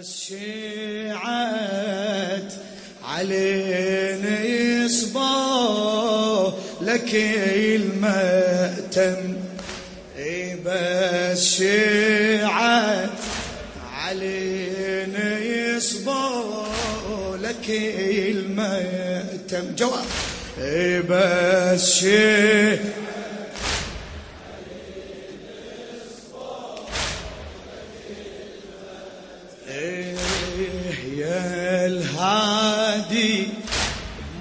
بس علينا يصبو لك المأتم. بس شيعت علينا يصبو لك المأتم. جواب. بس شيعت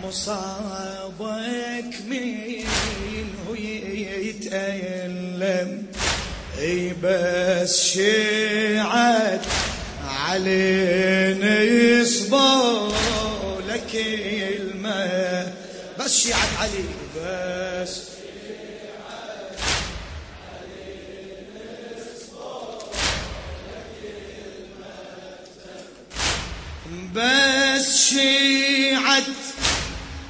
مصابك هو يتألم؟ أي بس شيعت علينا يصبر لك الماء بس شيعت علي بس بس شيعت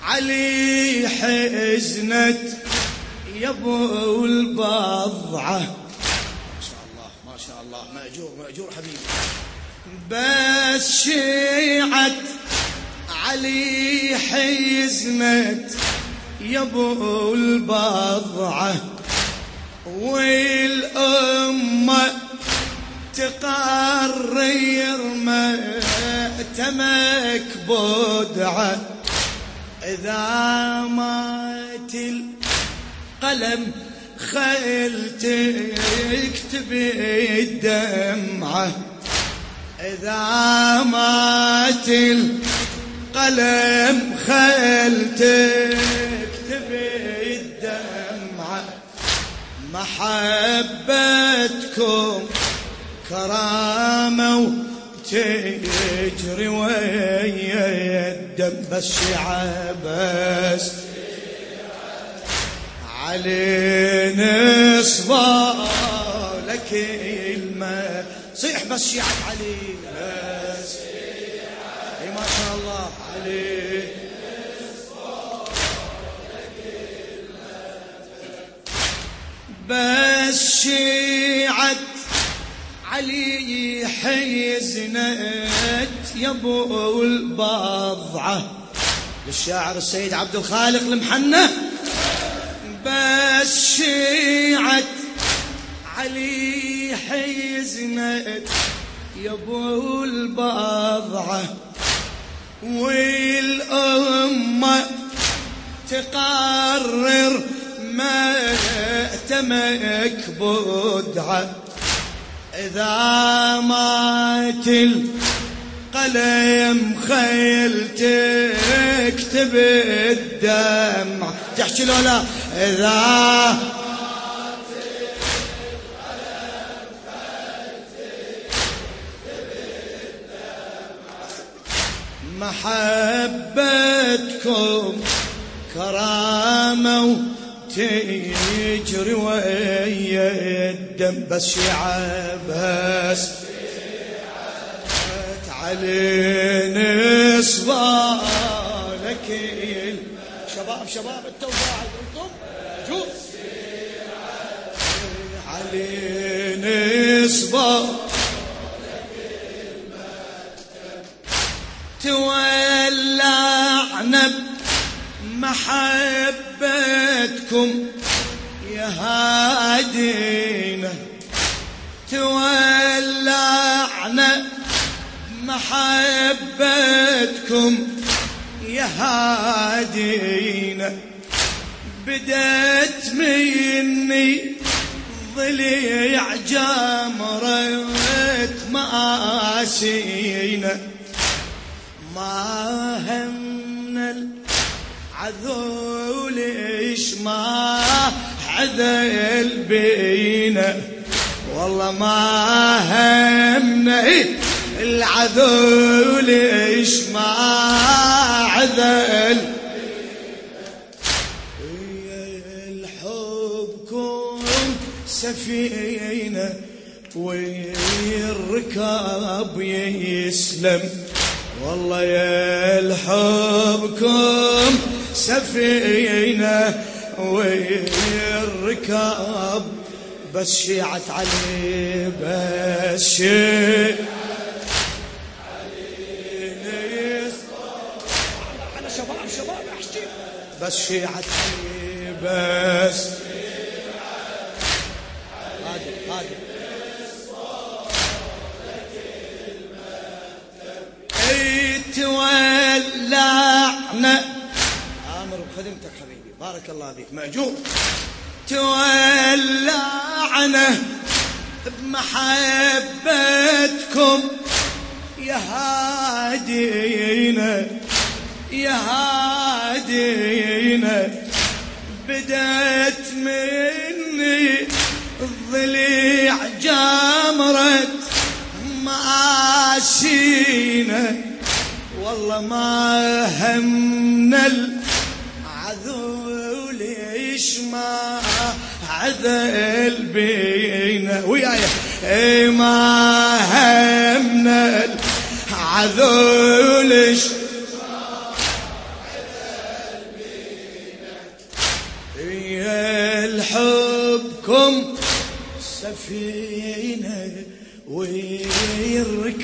علي حزنت يا أبو البضعة. ما شاء الله ما شاء الله. مأجور مأجور حبيبي. بس شيعت علي حزنت يا أبو البضعة. والأمة تقرر مأتمك بدعة. إذا مات القلم خيل تكتب الدمعة. إذا مات القلم خيل تكتب الدمعة. محبتكم كرامة تجري ويا الدم بس بس علينا صبا لك الماء صيح بس شيعة علي بس إي ما شاء الله علي بس شيعة علي حيزنت يا ابو البضعة. للشاعر السيد عبد الخالق المحنة. بس شيعت علي حيزنت يا ابو البضعة. والأمة تقرر ما تمك بدعة. إذا مات القلم خيل تكتب الدمع تحكي له لا إذا محبتكم كرامة تجري ويا الدم. بس شيعة بس علينا لك شباب شباب التوفى أنتم جوز. علينا صبا تولعنا بمحبتكم يا هادينا. تولعنا محبتكم يا هادينا. بدت مني ضليع جمرة مآسينا. ما همنا العذول إيش ما عذل بينا والله ما همنا العذو ليش ما عذل. الحبكم سفينة والركاب يسلم. والله يا الحبكم سفينة والركاب بس شيعت علي بس شيعت بس. شيعة علي بس هادي هادي تولعنا آمر بخدمتك حبيبي. بارك الله فيك. مأجور. تولعنا بمحبتكم. يا هادينا يا هادينا الضليع جامرت ماشينا والله ما همنا العذول ليش ما عذل بينا. وياي ما همنا العذول ليش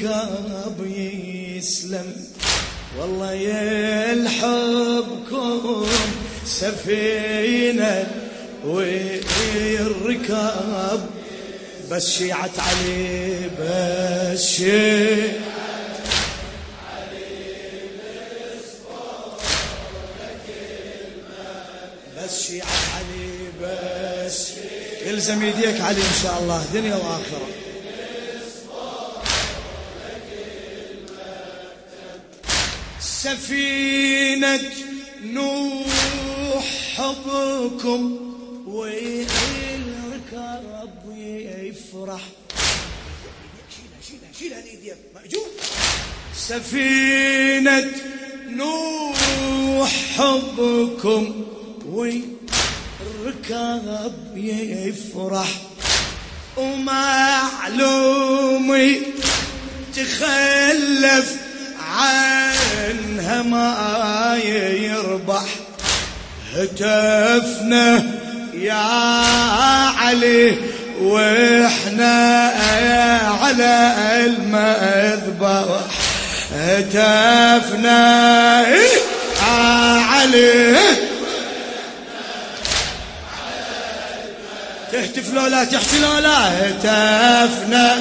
ويركب يسلم. والله يلحبكم سفينة ويركب بس شيعة علي بس شيعة بس شيعة علي بس يلزم يديك علي إن شاء الله دنيا وآخرة. سفينة نوح حبكم والركاب يفرح. شيلها شيلها شيلها مأجور. سفينة نوح حبكم والركاب يفرح. ومعلومي تخلف عنها ما يربح. هتفنا يا علي وإحنا على المذبح. هتفنا علي. تهتف لو لا تحكي لو لا هتفنا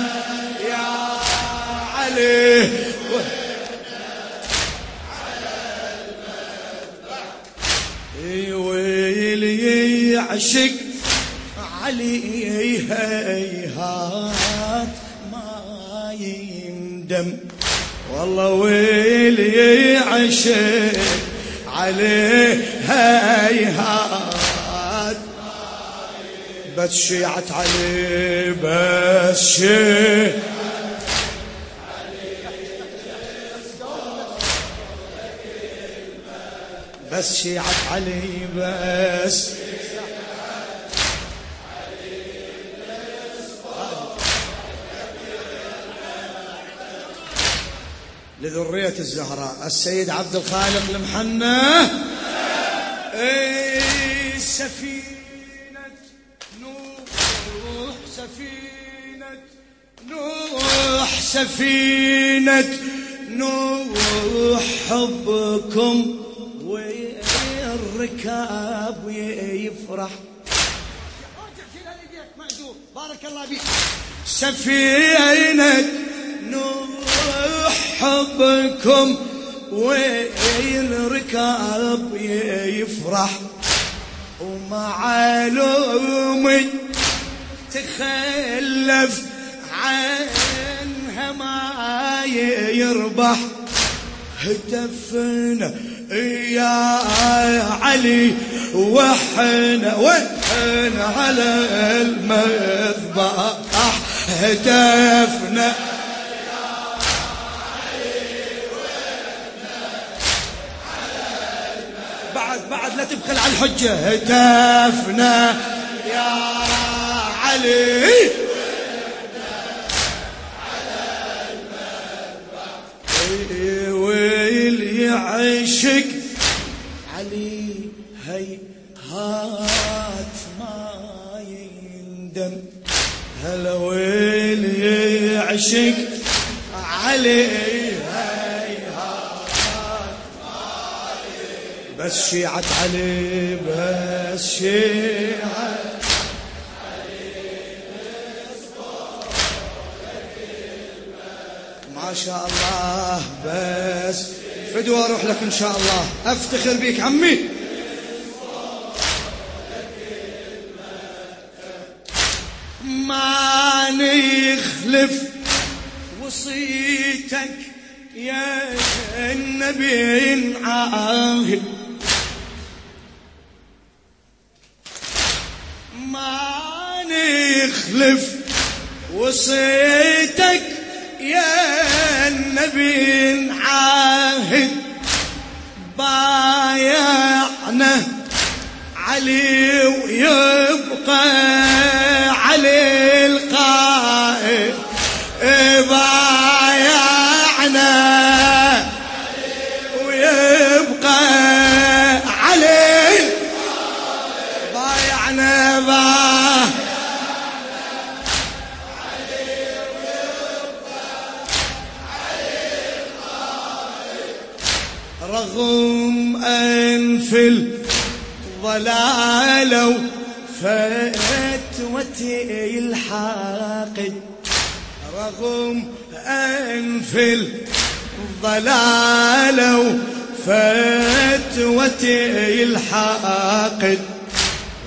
يا علي. يعشق علي هيهات ما يندم. والله ويلي يعشق علي هيهات. بس شيعت علي بس شيعت بس شيعت علي بس لذرية الزهراء. السيد عبد الخالق المحنة. اي سفينة نوح سفينة نوح سفينة نوح. حبكم والركاب يفرح. بارك الله فيك. سفينة نوح. حبكم والركاب يفرح. ومعلومي تخلف عنها ما يربح. هتفنا يا علي وحنا وحنا على المذبح. هتفنا تبخل على الحجة. هتفنا يا علي. يعشق علي هي هات ما يندم. هلا ويل يعشق علي. بس شيعة علي بس شيعة ما شاء الله بس. فدوى أروح لك إن شاء الله. أفتخر بيك عمي. ما نخلف وصيتك يا النبي عاهد ما نخلف وصيتك يا النبي عاهد. بايعنا علي ويبقى رغم أنف الضلال فتوتي الحاقد رغم أنف الضلال فتوتي الحاقد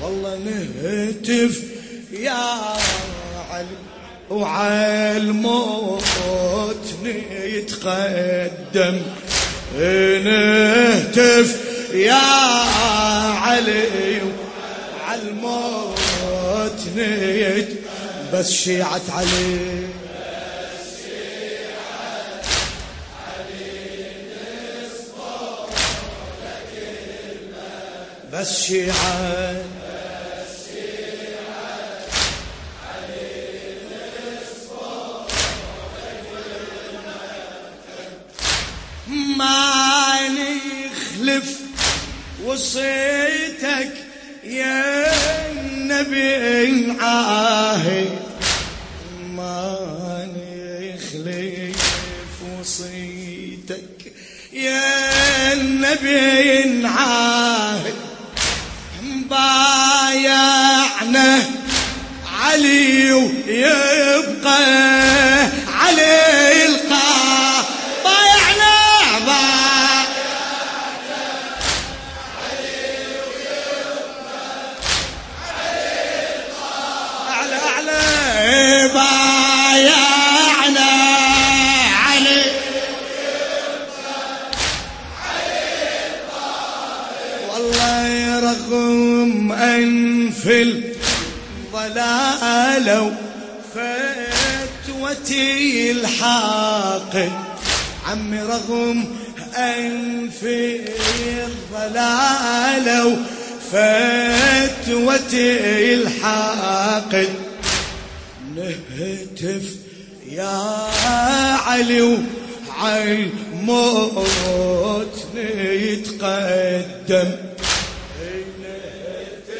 والله نهتف يا علي وعلى الموت نتقدم. نهتف يا علي على الموت نيت. بس شيعة علي. بس شيعة ما نخلف وصيتك يا النبي عاهد. ما نخلف وصيتك يا النبي عاهد. بايعنا علي ويبقى الضلال فتوتي الحاقد عمي رغم أنف الضلال فتوتي الحاقد نهتف يا علي وعلى الموت نتقدم. نهتف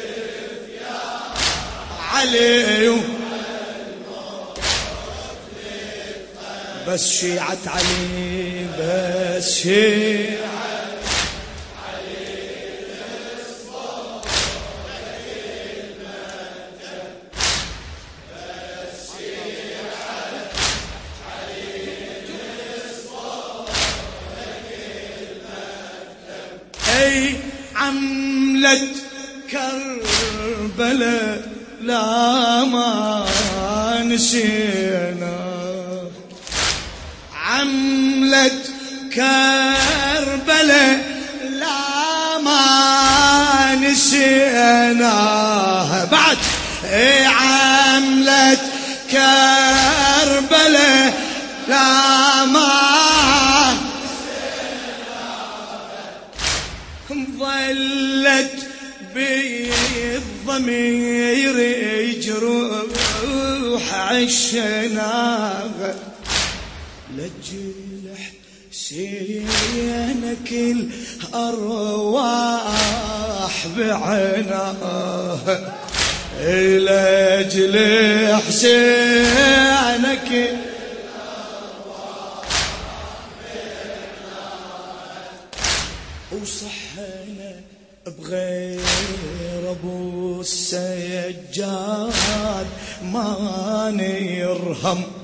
يا علي بس شيعة علي بس شيعة أي عملة كربلاء لا ما نسينا. عملة كربلاء لا ما نسيناها. بعد اي عملة كربلاء لا ما ظلت بالضمير يجروح عشناها. لجل حسينك الأرواح بعناها لجل حسينك وصحنا بغير أبو السجاد ما نرهم.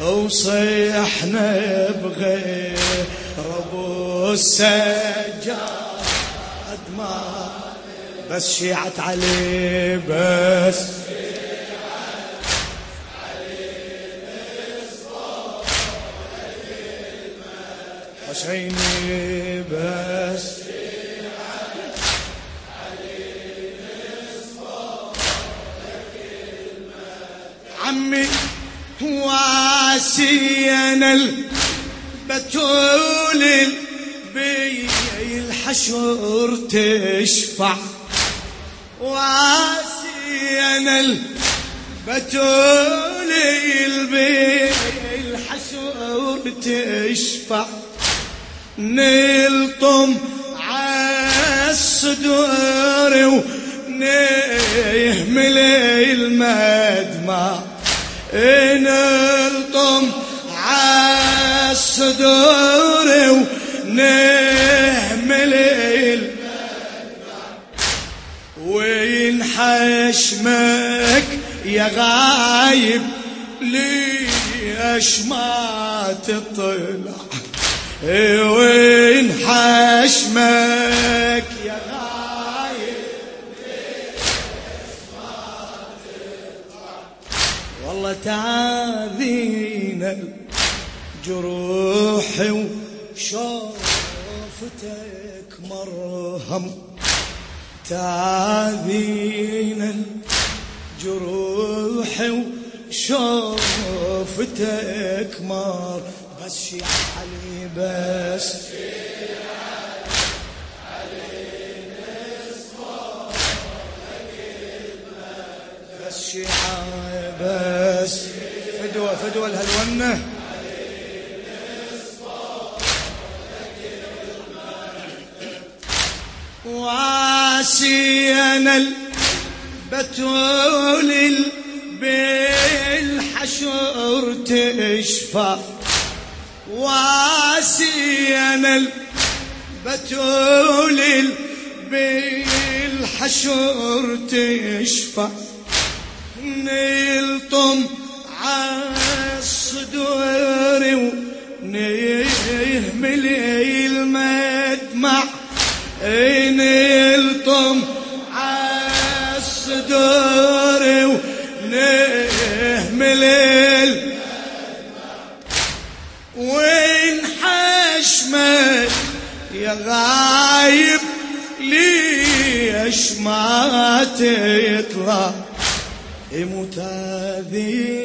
وصحنا بغير ابو السجاد ما بس شيعت عليه بس. حسيني بس. عمي واسينا البتول بي الحشر تشفع. واسينا البتول البي الحشر تشفع. نلطم عالصدور ونهمل المدمع. نلطم عالصدور ونهمل المدمع وين حشمك يا غايب ليش ما تطلع؟ وين حشمك يا غايب والله تعاذينا الجروح وشوفتك مرهم تعاذينا الجروح وشوفتك مرهم بس شيعة علي بس بس. شيعة بس فدوة فدوة الهلونة واسينا البتول بالحشر تشفى. واسينا البتول بالحشر تشفع نلطم عالصدور ونهمل المدمع نلطم عالصدور ونهمل المدمع وين حشمك يا غايب ليش ما تطلع؟ متاذين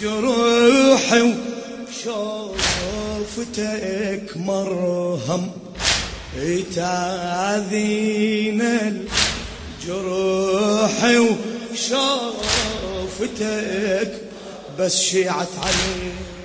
الجروح وشوفتك مرهم. تعذين الجروح وشوفتك بس شيعت عليك.